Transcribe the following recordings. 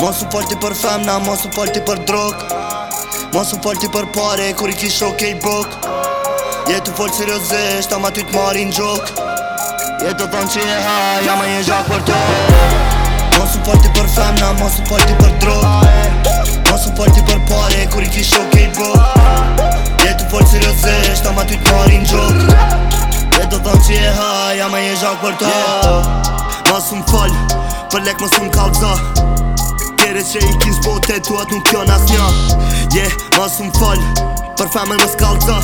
Mos u folti për femna, mos u folti për drog Mos u folti për pare, kur i kisho kej bok Jetë u folë seriosisht, ama e haj, ama je gjak për to Mos u folti për femna, mos u folti për drog Mos u folti për pare, kur i kisho kej bok Jetë u folë seriosisht, ama e haj, ama je gjak për to Mos u m'fol, për lek mos u m'kallë Kret që i kis bote tu nuk kjo n'as një Je, yeah, mas më fall, për femën më skalca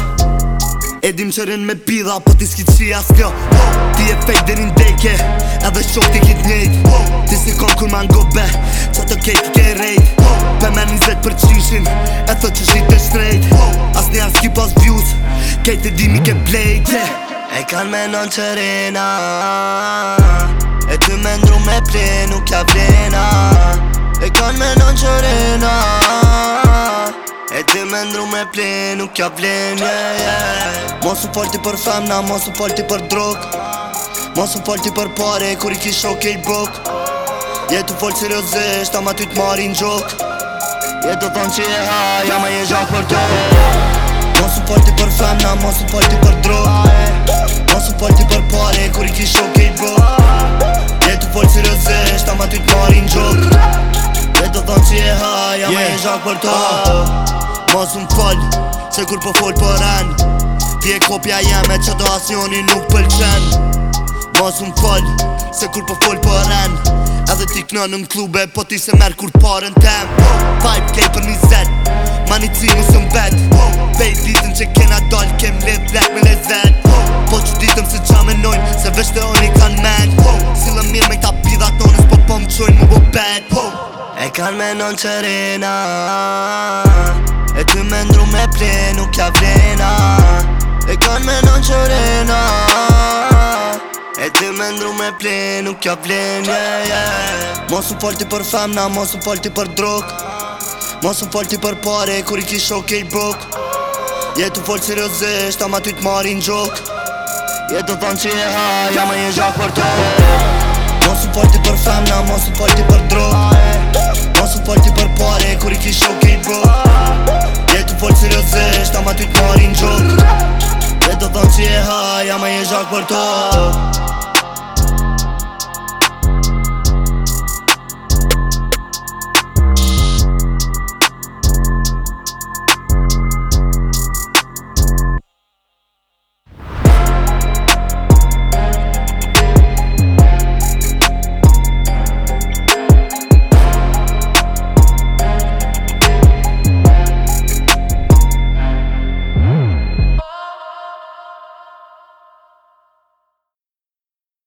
E dim që rin me pida, po ti s'ki qi as kjo po, Ti e fejt dhe rin deke, edhe shok ti kit njejt po, Ti si kon kur ma n'go be, që po të kejt ke rejt Pe me një zek për qishin, e thë që shi të shtrejt oh, As një as ki pas views, kejt e dimi ke blejt yeah. E kan me non që rena E ty me ndru me ple, nuk ja vrena E kënë menon që rinë, e ti me ndru me plin, u kja vlin Mosu falti për femna, mosu falti për druk Mosu falti për pare, kur i kishok i lëbuk Je tu falë seriozisht, ama ty t'mari në gjok Je të thonë që e haja, ma i e gjok për të Mosu falti për femna, mosu falti për druk Mosu falti për pare, kur i kishok i lëbuk shak për ta Mas më fall, se kur për po fall për po en Pje kopja jeme që do asjoni nuk pëlqen Mas më fall, se kur për po fall për en Edhe ti kënë në klube po ti se merë kur parën tem Five play për një zet, ma një cimu së mbet Fej ditën që kena dal, kem let, let me le zet Po që ditëm se qa me se vështë e ojnë kan me non qërena E ty me ndru me ple nuk ja vrena E kan me non qërena E ti me ndru me plin, nuk ja vrena yeah, yeah. Mosu folti për femna, mosu folti për drog Mosu folti për pare kur i kish e i Je Jetu folti seriosisht ama ty t'mari Je Jetu thon që e ha, ja me e gjak për to Mosu folti për femna, mosu folti për drog fol ti për pare kur i kish ok bro je tu fol seriozisht ama ty t'marin n'gjok Dhe do të thon ti e haj ama je jak për to